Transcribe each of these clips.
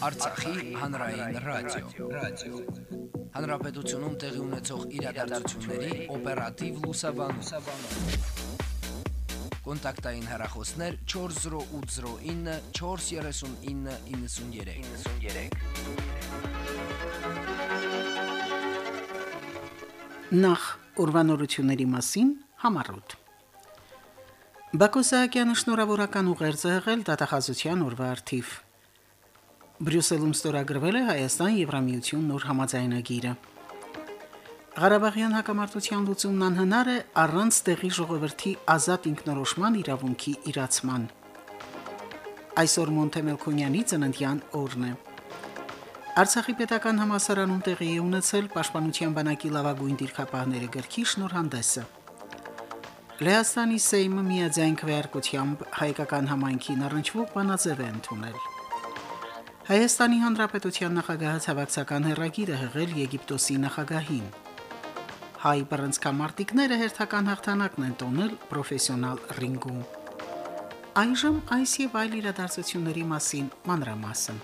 Արցախի հանրային ռադիո, ռադիո։ Հանրապետությունում տեղի ունեցող իրադարձությունների օպերատիվ լուսաբանում։ Կոնտակտային հեռախոսներ 40809 43993։ 93 Նախ ուրվանորությունների մասին համառոտ Բակո Սահակյանը շնորհավորական ուղերձ է եղել դատախազության օրվա արդիվ։ Բրյուսելում ստորագրվել է Հայաստան-Եվրամիություն նոր համաձայնագիրը։ Ղարաբաղյան հակամարտության լուծումն անհնար է առանց տեղի ժողովրդի ազատ ինքնորոշման իրավունքի իրացման։ Այսօր Մոնտեմելքոնյանի ծննդյան օրն է։ Արցախի պետական համասարանում տեղի է ունեցել Պաշտպանության բանակի լավագույն դիրքապահների գրքի շնորհանդեսը։ Լեհաստանի Սեյմը միաձայն քվեարկությամբ հայկական համայնքին առնչվող բանաձև է ընդունել։ Հայաստանի Հանրապետության նախագահը ցավակցական հերագիր է հղել Եգիպտոսի նախագահին։ Հայ բռնցքամարտիկները հերթական հաղթանակն են տոնել պրոֆեսիոնալ ռինգում։ Այժմ այս եւ այլ իրադարձությունների մասին մանրամասն։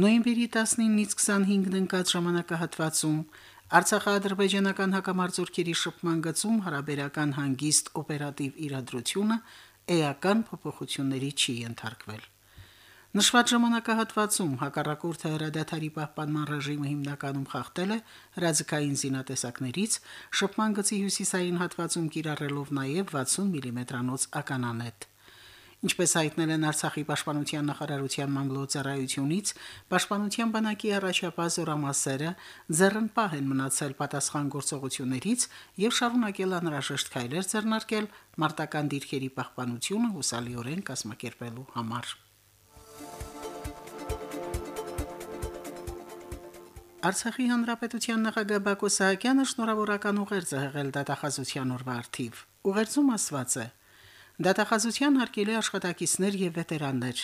Նոյեմբերի 19-ից 25-ն ընկած ժամանակահատվածում Արցախա-ադրբեջանական հակամարտությունների շփման գծում հարաբերական հանգիստ օպերատիվ իրադրությունը էական փոփոխությունների չի ենթարկվել։ Նշված ժամանակահատվածում հակառակորդը հրադադարի պահպանման ռեժիմը հիմնականում խախտել է հրաձգային զինատեսակներից, շփման գծի հյուսիսային հատվածում կիրառելով նաև 60 մմ-անոց mm ականանետ։ Ինչպես հայտնել են Արցախի պաշտպանության նախարարության մամլոյցարայությունից, պաշտպանության բանակի առաջապահ զորամասերը ձեռնպահ են մնացել պատասխան գործողություններից եւ շարունակել անհրաժեշտ քայլեր ձեռնարկել մարտական դիրքերի պահպանությունը հուսալիորեն կազմակերպելու համար։ Արցախի հանրապետության նախագահ Բակո Սահակյանը շնորհավորական ուղերձ է հղել դատախազության օրվա արդիվ։ Ուղերձում ասված է. Դատախազության հարկելի աշխատակիցներ եւ վետերաններ,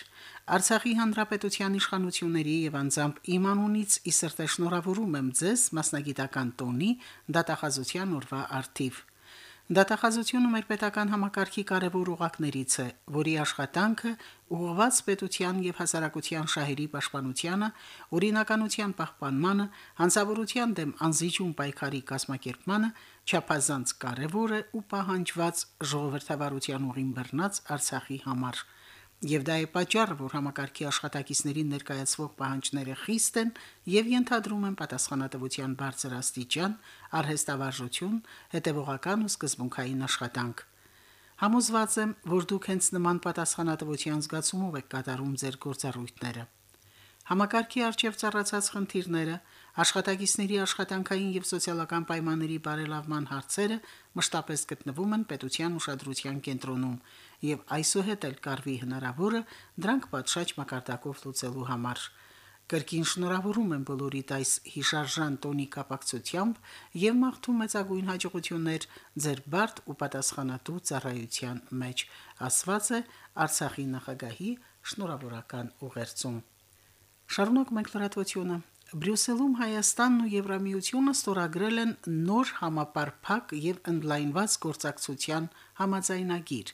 Արցախի հանրապետության իշխանությունների եւ անձամբ իմ անունից ի սրտե շնորհավորում եմ ձեզ մասնագիտական տոնի դատախազության օրվա արդիվ։ Դատախազությունը մեր պետական համակարգի կարևոր ուղակներից է, որի աշխատանքը ուղղված պետության եւ հասարակության շահերի պաշտպանությանը, օրինականության պահպանմանը, հանցավորության դեմ անզիջում պայքարի կազմակերպմանը չափազանց կարևոր է ու պահանջված ժողովրդավարության ուղին բռնած Արցախի համար եւ դա է պատճառը, որ համակարգի աշխատակիցներին ներկայացվող պահանջները խիստ են եւ ենթադրում են պատասխանատվության բարձր աստիճան, արհեստավարժություն, հետեւողական ու սկզբունքային աշխատանք։ Համոզված եմ, որ դուք հենց նման պատասխանատվության զգացումով եք կատարում ձեր գործառույթները։ Համակարգի արժեվ ծառացած խնդիրները, աշխատակիցների աշխատանքային եւ սոցիալական պայմանների բարելավման հարցերը մշտապես գտնվում են պետության ուշադրության կենտրոնում եւ այսուհետ էլ կարվի հնարավորը դրանք պատշաճ մակարդակով լուծելու համար։ Կրկին շնորհավորում եմ բոլորիդ այս հիշարժան տոնի կապակցությամբ եւ մաղթում մեծագույն հաջողություններ ձեր բարդ ու պատասխանատու ծառայության մեջ, ասված է Արցախի նախագահի շնորհավորական ուղերձում։ Շարունակ մենք լրատվությունը։ Բրյուսելում Հայաստանն ու Եվրամիությունը ստորագրել են նոր համապարփակ եւ ընդլայնված գործակցության համաձայնագիր։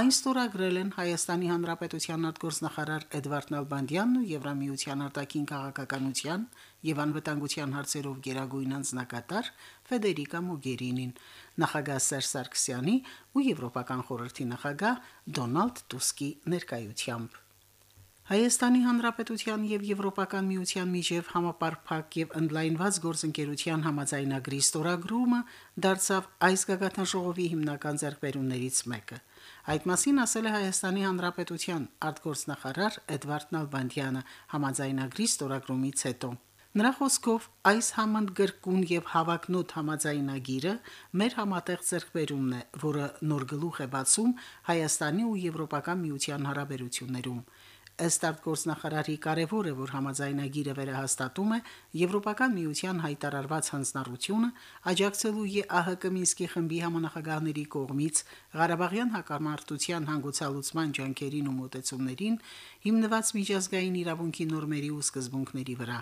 Այն ստորագրել են Հայաստանի Հանրապետության արտգործնախարար Էդվարդ Նալբանդյանն ու Եվրամիության արտաքին քաղաքականության եւ անվտանգության հարցերով գերագույն անձնակատար Ֆեդերիկա Մոգերինին, նախագահ Սերժ Սարգսյանի ու Եվրոպական խորհրդի նախագահ Դոնալդ Տուսկի ներկայությամբ։ Հայաստանի Հանրապետության եւ Եվրոպական միության միջև համապարփակ եւ ընդլայնված գործընկերության համաձայնագրի ստորագրումը դարձավ այս գագաթնաժողովի հիմնական ձեռքբերումներից մեկը։ Այդ մասին ասել է Հայաստանի Հանրապետության արտգործնախարար Էդվարդ Նալբանդյանը համաձայնագրի ստորագրումից հետո։ Նրա խոսքով այս համընդգրկուն եւ հավակնոտ համաձայնագիրը մեր համատեղ ձեռքբերումն է, որը նոր գլուխ է բացում Հայաստանի ու Եվրոպական միության հարաբերություններում։ Ըստ արտգործնախարարի կարևոր է, որ համաձայնագիրը վերահաստատում է Եվրոպական միության հայտարարված հանձնառությունը աջակցելու ԵԱՀԿ Մինսկի խմբի համանախագահների կողմից Ղարաբաղյան հակամարտության հանգուցալուծման ջանքերին ու մոտեցումներին հիմնված միջազգային իրավունքի նորմերի ու սկզբունքների վրա,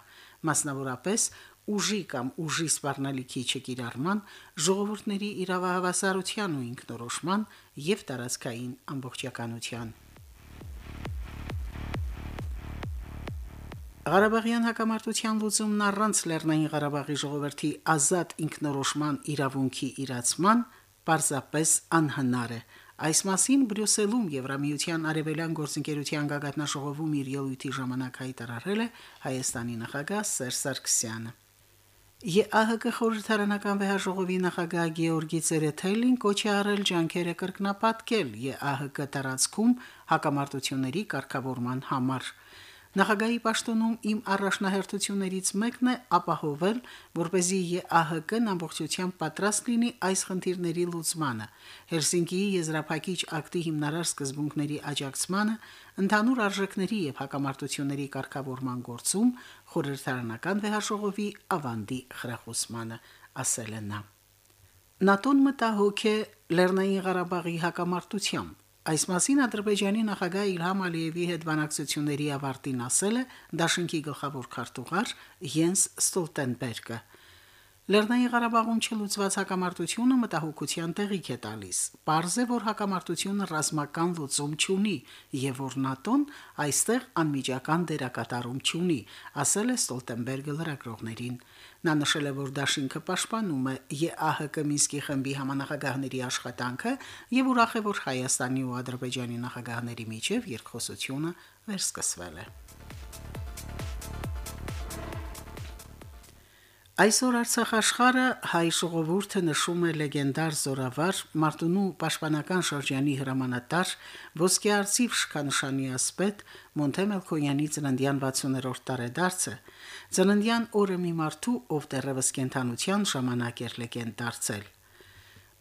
մասնավորապես ուժի կամ ուժի սպառնալիքի չկիրառման, ժողովուրդների իրավահավասարության ու ինքնորոշման եւ տարածքային ամբողջականության Ղարաբաղյան հակամարտության լուծումն առանց Լեռնային Ղարաբաղի ժողովրդի ազատ ինքնորոշման իրավունքի իրացման պարզապես անհնար է։ Այս մասին Բրյուսելում Եվրամիության արևելյան գործընկերության գագաթնաժողովում իր ելույթի ժամանակ հայտարարել է Հայաստանի նախագահ Սերժ Սարգսյանը։ ԵԱՀԿ խորհրդարանական վեհաժողովի նախագահ Գեորգի Ցերեթելին կոչ է արել ջանքերը կրկնապատկել ԵԱՀԿ տարածքում հակամարտությունների կարգավորման համար։ Նախագահի պաշտոնում իմ առաջնահերթություններից մեկն է ապահովել, որ เป զի ԵԱՀԿ-ն ամբողջությամբ պատրաստ լինի այս խնդիրների լուծմանը, Հելսինկիի եզրափակիչ ակտի հիմնարար սկզբունքների աջակցմանը, ընդհանուր արժեքների եւ հակամարտությունների կարգավորման գործում խորհրդարանական վեհաժողովի ավանդի խրախուսմանը, ասել է նա. ՆԱՏՕ-ն մտահոգ է Լեռնային Ղարաբաղի հակամարտությամբ Այս մասին Ադրբեջանի նախագահ Իլհամ Ալիևի հետ բանակցությունների ավարտին ասել է Դաշնքի գլխավոր քարտուղար Յենս Ստոլտենբերգը։ Լեռնային Ղարաբաղում չլուծված հակամարտությունը մտահոգության տեղիք է տալիս։ Պարզ է, որ հակամարտությունը ռազմական լուծում չունի եւ որ ՆԱՏՕ-ն այստեղ անմիջական դերակատարում չունի, ասել է Ստոլտենբերգը լրագրողներին։ Նա նշել է, որ Դաշինքը պաշտպանում է ԵԱՀԿ Մինսկի խմբի համանախագահների աշխատանքը եւ ուրախ է, որ Հայաստանի ու Ադրբեջանի նախագահների միջև երկխոսությունը վերսկսվել է։ Այսօր Արցախ աշխարհը հայ ժողովուրդը նշում է լեգենդար զորավար Մարտունու պաշտպանական շրջանի հրամանատար ոսկե արծիվ շքանշանի ասպետ Մոնթե Մելքոյանի ծննդյան 60-րդ տարեդարձը ծննդյան օրը մի մարդու ով դեռևս կենթանության ժամանակ էր լեգենդ դարձել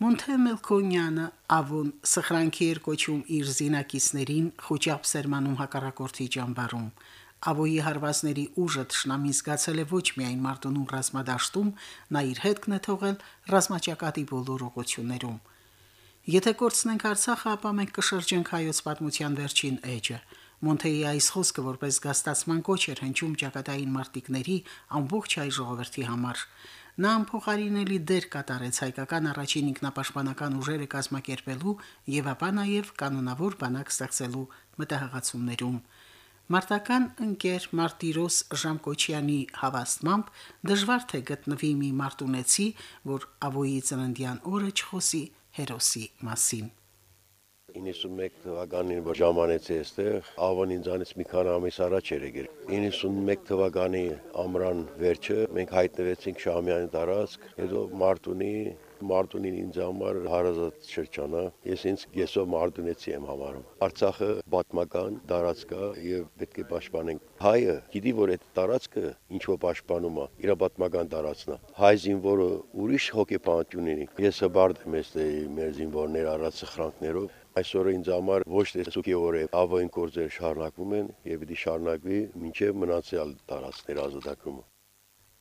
Մոնթե Մելքոնյանը ավուն սխրանքի էր կոչում իր զինակիցներին խոճապ սերմանում հակառակորդի ճամբարում Աբոյի հարվածների ուժը ճշնամին զգացել է ոչ միայն Մարտունու ռազմադաշտում, նա իր հետքն է թողել ռազմաճակատի բոլոր ուղություններում։ Եթե կորցնենք Արցախը, ապա մենք կշրջենք հայոց պատմության վերջին էջը։ Մոնթեի այս խոսքը որպես գաստացման կոչ էր հնչում ճակատային մարտիկների ամբողջ հայ ժողովրդի համար։ Նա ամփոխարինելի դեր կատարեց հայկական առաջին ինքնապաշտպանական ուժերը կազմակերպելու եւ ապա նաեւ կանոնավոր բանակ ստեղծելու մտահղացումներում։ Մարտական ընկեր Մարտիրոս Ժամկոչյանի հավաստմամբ դժվար թե գտնվի մի մարտունեցի, որ ավոյի ծննդյան օրը չխոսի հերոսի մասին։ 91 թվականին որ ժամանեցի այստեղ, ավան ինձանից մի քանի ամիս առաջ էր եկել։ 91 թվականի ամռան վերջը մենք հայտնվեցինք Շամյանի տարածք, հետո Մարտունի Մարտունին ինձ համար հարազատ շրջան է։ Ես ինձ գեսո մարտունեցի եմ համարում։ Արցախը պատմական տարածք է եւ պետք է պաշտպանենք։ Հայը գիտի, որ այդ տարածքը ինչ որ պաշտպանում է, իր պատմական տարածքն է։ Հայ զինվորը ուրիշ հոգեբանություն ունի։ Ես հբարդ եմ էստե մեր զինվորներ առած սխրանքներով այսօրը ինձ համար ոչ թե սուքի օր է, ավոյն գործեր շարունակվում են եւ պիտի շարունակվի մինչեւ մնացյալ տարածքներ ազատագրումը։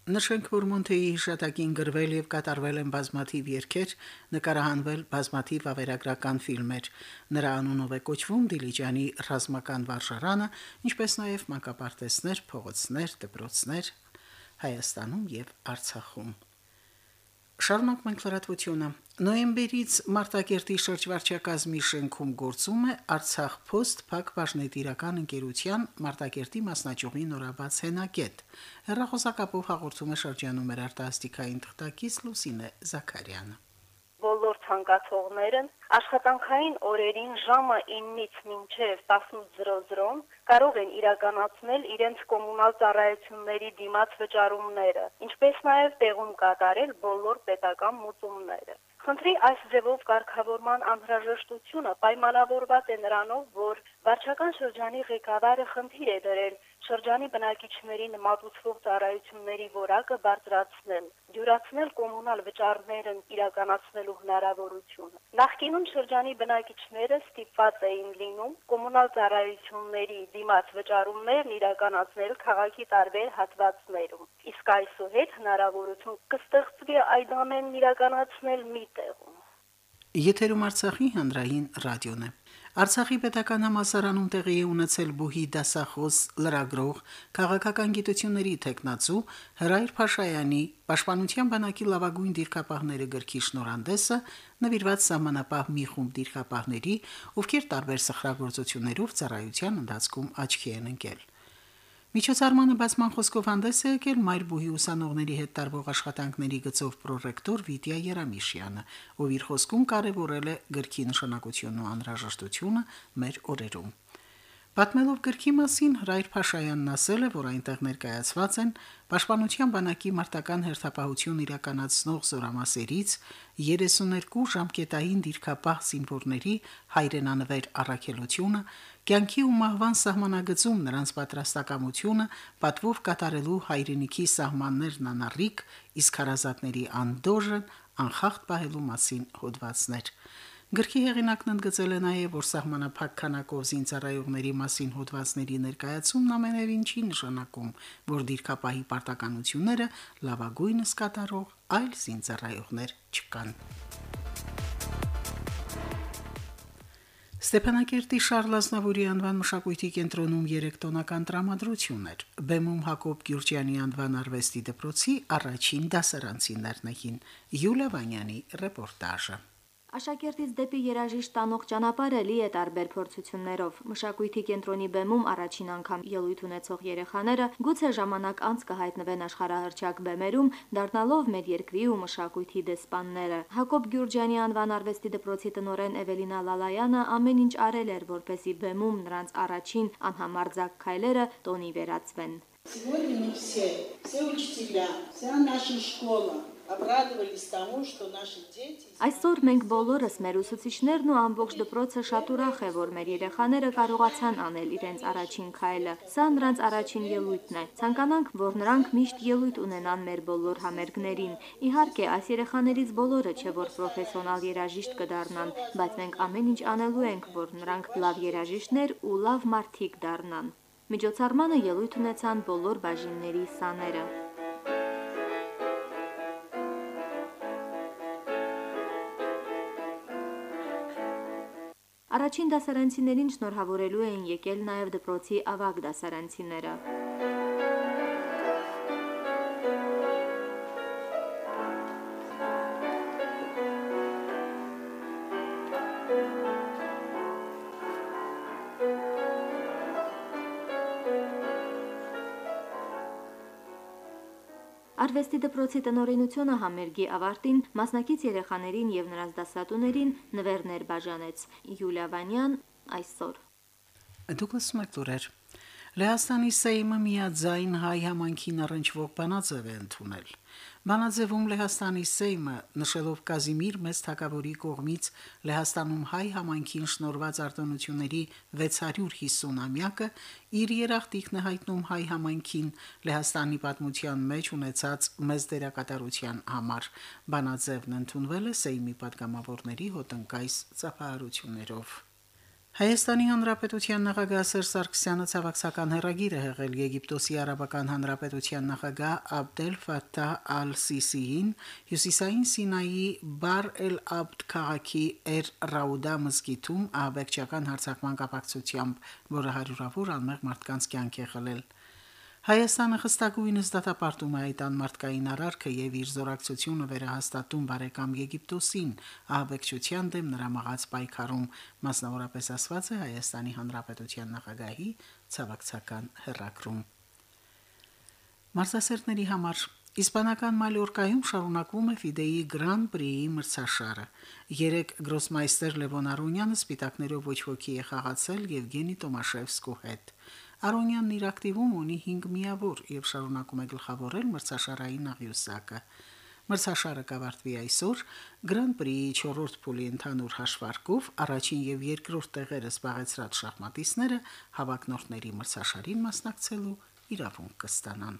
Նշենք, որ Մոնթեի հիշատակին գրվել եւ կատարվել են բազմաթիվ երգեր, նկարահանվել բազմաթիվ ավերագրական ֆիլմեր։ Նրա անունով է կոչվում Դիլիջանի ռազմական վարժարանը, ինչպես նաեւ մանկապարտեզներ, փողոցներ, դպրոցներ Հայաստանում եւ Արցախում։ Շարունակ մենք լրատվությունը։ Նոյեմբերից Մարտակերտի շրջվարչակազմի շենքում գործում է Արցախ Post Փակ Բաժնետիրական ընկերության Մարտակերտի մասնաճյուղի նորաբաց հենակետ։ Հերրախոսակապով հաղորդում է շրջանում մեր արտասթիկային թղթակից Լուսինե Զաքարյանը ցանկացողներն աշխատանքային օրերին ժամը 9-ից մինչև 18:00-ն կարող են իրականացնել իրենց կոմունալ ծառայությունների դիմաց վճարումները, ինչպես նաև տեղում կատարել բոլոր պետական մուծումները։ Խնդրի այս ձևով կարգավորման անհրաժեշտությունը պայմանավորված է նրանով, որ վարչական շրջանի ղեկավարը խնդիր է դրել շրջանի բնակիչներին մատուցվող ծառայությունների որակը բարձրացնել, դյուրացնել կոմունալ վճարներն իրականացնելու հնարավորությունը։ Նախկինում շրջանի բնակիչները ստիպված էին լինում կոմունալ ծառայությունների դիմաց վճարումներն իրականացնել քաղաքի տարբեր հատվածներում։ Իսկ այսուհետ հնարավորություն կստեղծվի այդ ամենն իրականացնել մի տեղում։ Եթերում Արցախի հանրային ռադիոն է։ Արցախի պետական համասարանում տեղի է ունեցել բուհի դասախոս լրագրող քաղաքական գիտությունների տեխնացու Հրայր Փաշայանի Պաշտպանության բանակի լավագույն դիրքապահները գրքի շնորհանդեսը նվիրված սահմանապահ մի խումբ դիրքապահների, ովքեր տարբեր սխրագործություններով ծառայության ընթացքում աչքի են ընկել։ Միջոցառմանը բացման խոսքով հանդես է եկել Մայրբուհի ուսանողների հետ տարվող աշխատանքների գծով պրոռեկտոր Վիտյա Երամիշյանը, ով իր խոսքում կարևորել է գրքի նշանակությունն ու անհրաժեշտությունը մեր օրերում։ Պատմելով գրքի մասին Հրայր Փաշայանն ասել է, որ այնտեղ ներկայացված են Պաշտպանության բանակի մարտական հերթապահություն իրականացնող զորամասերից 32 ժամկետային դիրքապահ զինվորների հայրենանվեր առաքելությունը, կյանքի ու մահվան սահմանագծում նրանց պատրաստակամությունը, պատվով կատարելու հայրենիքի սահմաններն անառիկ, իսկ հարազատների անդորժն անխախտ պահելու մասին հոդվածներ։ Գրքի հեղինակն ընդգծել է նաև, որ սահմանափակ քանակով զինծառայողների մասին հոդվածների ներկայացումն ամենևին չի նշանակում, որ դիրքապահի պարտականությունները լավագույնս կատարող այլ զինծառայողներ չկան։ Ստեփանակերտի Շարլ Ազնավուրի անվան մշակույթի կենտրոնում 3 տոնական տրամադրություն էր։ Բեմում Հակոբ Գյուրջյանի անվան արվեստի դպրոցի առաջին դասարանցիներն էին։ Յուլիա Վանյանի ռեպորտաժը։ Աշակերտից դեպի երաժիշտ տանող ճանապարհը լի է տարբեր փորձություններով։ Մշակույթի կենտրոնի բեմում առաջին անգամ ելույթ ունեցող երեխաները գուցե ժամանակ անց կհայտնվեն աշխարհահռչակ բեմերում, դառնալով մեր երկրի ու մշակույթի դեսպանները։ Հակոբ Գյուրջյանի անվան արվեստի դպրոցի տնօրեն Էվելինա Լալայանը ամեն ինչ արել էր, որպեսզի բեմում նրանց առաջին անհամարձակ քայլերը տոնի վերածվեն։ Сегодня мы все, все учителя, вся наша школа Այսօր մենք բոլորս մեր ուսուցիչներն ու ամբողջ դպրոցը շատ ուրախ է, որ մեր երեխաները կարողացան անել իրենց առաջին քայլը։ Սա նրանց առաջին ելույթն է։ Ցանկանանք, որ նրանք միշտ ելույթ ունենան մեր բոլոր համերգներին։ Իհարկե, այս երեխաներից բոլորը չէ որ պրոֆեսիոնալ երաժիշտ կդառնան, բայց մենք ամեն ինչ անելու ենք, որ նրանք լավ երաժիշտներ ու լավ մարդիկ դառնան։ Միջոցառմանը ելույթ ունեցան բոլոր բաժինների սաները։ Առաջին դասարանցիներին շնորհավորելու էին եկել նաև դպրոցի ավագ դասարանցիները։ Արվեստի դպրոցի տնօրինությունը համերգի ավարտին մասնակից երեխաներին եւ նրանց դասատուներին նվերներ բաժանեց։ Յուլիա Վանյան այսօր։ Դուկլաս Մակտուրեր Լեհաստանի Սեյմը միաձայն հայ համանքին առնչվող բանաձև է ընդունել։ Բանաձևում Լեհաստանի Սեյմը նշելով Կազիմիր մեծ թակավորի կողմից Լեհաստանում հայ համայնքին շնորհված արտոնությունների 650-ամյակը իր երախտիկն է հայտնում հայ համայնքին Լեհաստանի պատմության մեջ ունեցած մեծ դերակատարության համար։ Բանաձևն ընդունվել է Սեյմի պատգամավորների հոտնկայս ծափահարություններով։ Հայաստանի Հանրապետության նախագահ Սերժ Սարգսյանը ցավակցական հերագիր է հղել Եգիպտոսի Արաբական Հանրապետության նախագահ Աբդել Ֆաթահ Ալ-Սիսիին Հյուսիսային Սինայի Բար էլ-Աբդ քաղաքի Էր Ռաուդա մզգիթում ահաբեկչական հարձակման կապակցությամբ, որը հարյուրավոր անմեղ մարդկանց կյանք է խլել։ Հայաստանը խստակույնս դատապարտում է այդ անմարտկային արարքը եւ իր զորակցությունը վերահաստատում բարեկամ Եգիպտոսին ահաբեկչության դեմ նրա մղած պայքարում, մասնավորապես ասված է Հայաստանի Հանրապետության նախագահի ցավակցական հերակրում։ Մարզասերների համար. Իսպանական Մալյորկայում շարունակվում է Ֆիդեի Գրան Պրիի մրցաշարը։ Երեք գրոսմայստեր Լևոն Արոնյանը սպիտակներով ոչ ոքի է խաղացել Եվգենի Տոմաշևսկու հետ։ Արոնյանն իր ակտիվում ունի 5 միավոր եւ շարունակում է գլխավորել մրցաշարային աղյուսակը։ Մրցաշարը կավարտվի այսօր Grand Prix-ի 4-րդ փուլի ընդհանուր հաշվարկով առաջին եւ երկրորդ տեղերը զբաղեցրած շախմատիստները հավակնորդների մրցաշարին մասնակցելու իրավունք կստանան։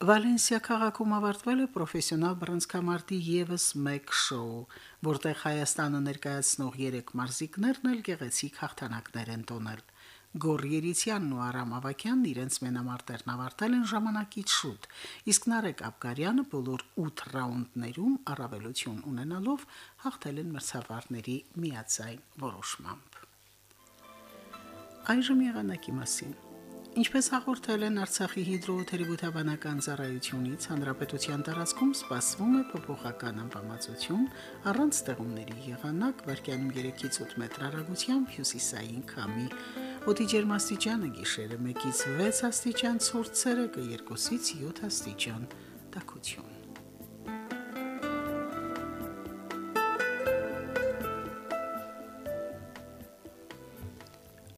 Վալենսիա քաղաքում ավարտվել է պրոֆեսիոնալ բռնցքամարտի եւս մեկ շոու, որտեղ Հայաստանը ներկայացնող 3 մարզիկներն էլ գեղեցիկ հաղթանակներ են տոնել։ Գոր Երիցյանն ու Արամ Ավակյանն իրենց մենամարտերն ավարտել են ժամանակից շուտ, իսկ Նարեկ Աբգարյանը բոլոր 8 ռաունդներում առավելություն ունենալով հաղթել են մրցավարների միացայն որոշմամբ։ Այժմ եղանակի մասին։ Ինչպես հաղորդել են Արցախի հիդրոթերապևտաբանական ծառայությունից, հանրապետության տարածքում սպասվում է փոփոխական անբավարարություն առանց ստեղումների եղանակ վարկյանում 3-ից 8 մետր հյուսիսային քամի Օդի ջերմաստիճանը գիշերը 1-ից 6 աստիճան, ցուրտ ցերեկը 2-ից 7 աստիճան։ Տակություն։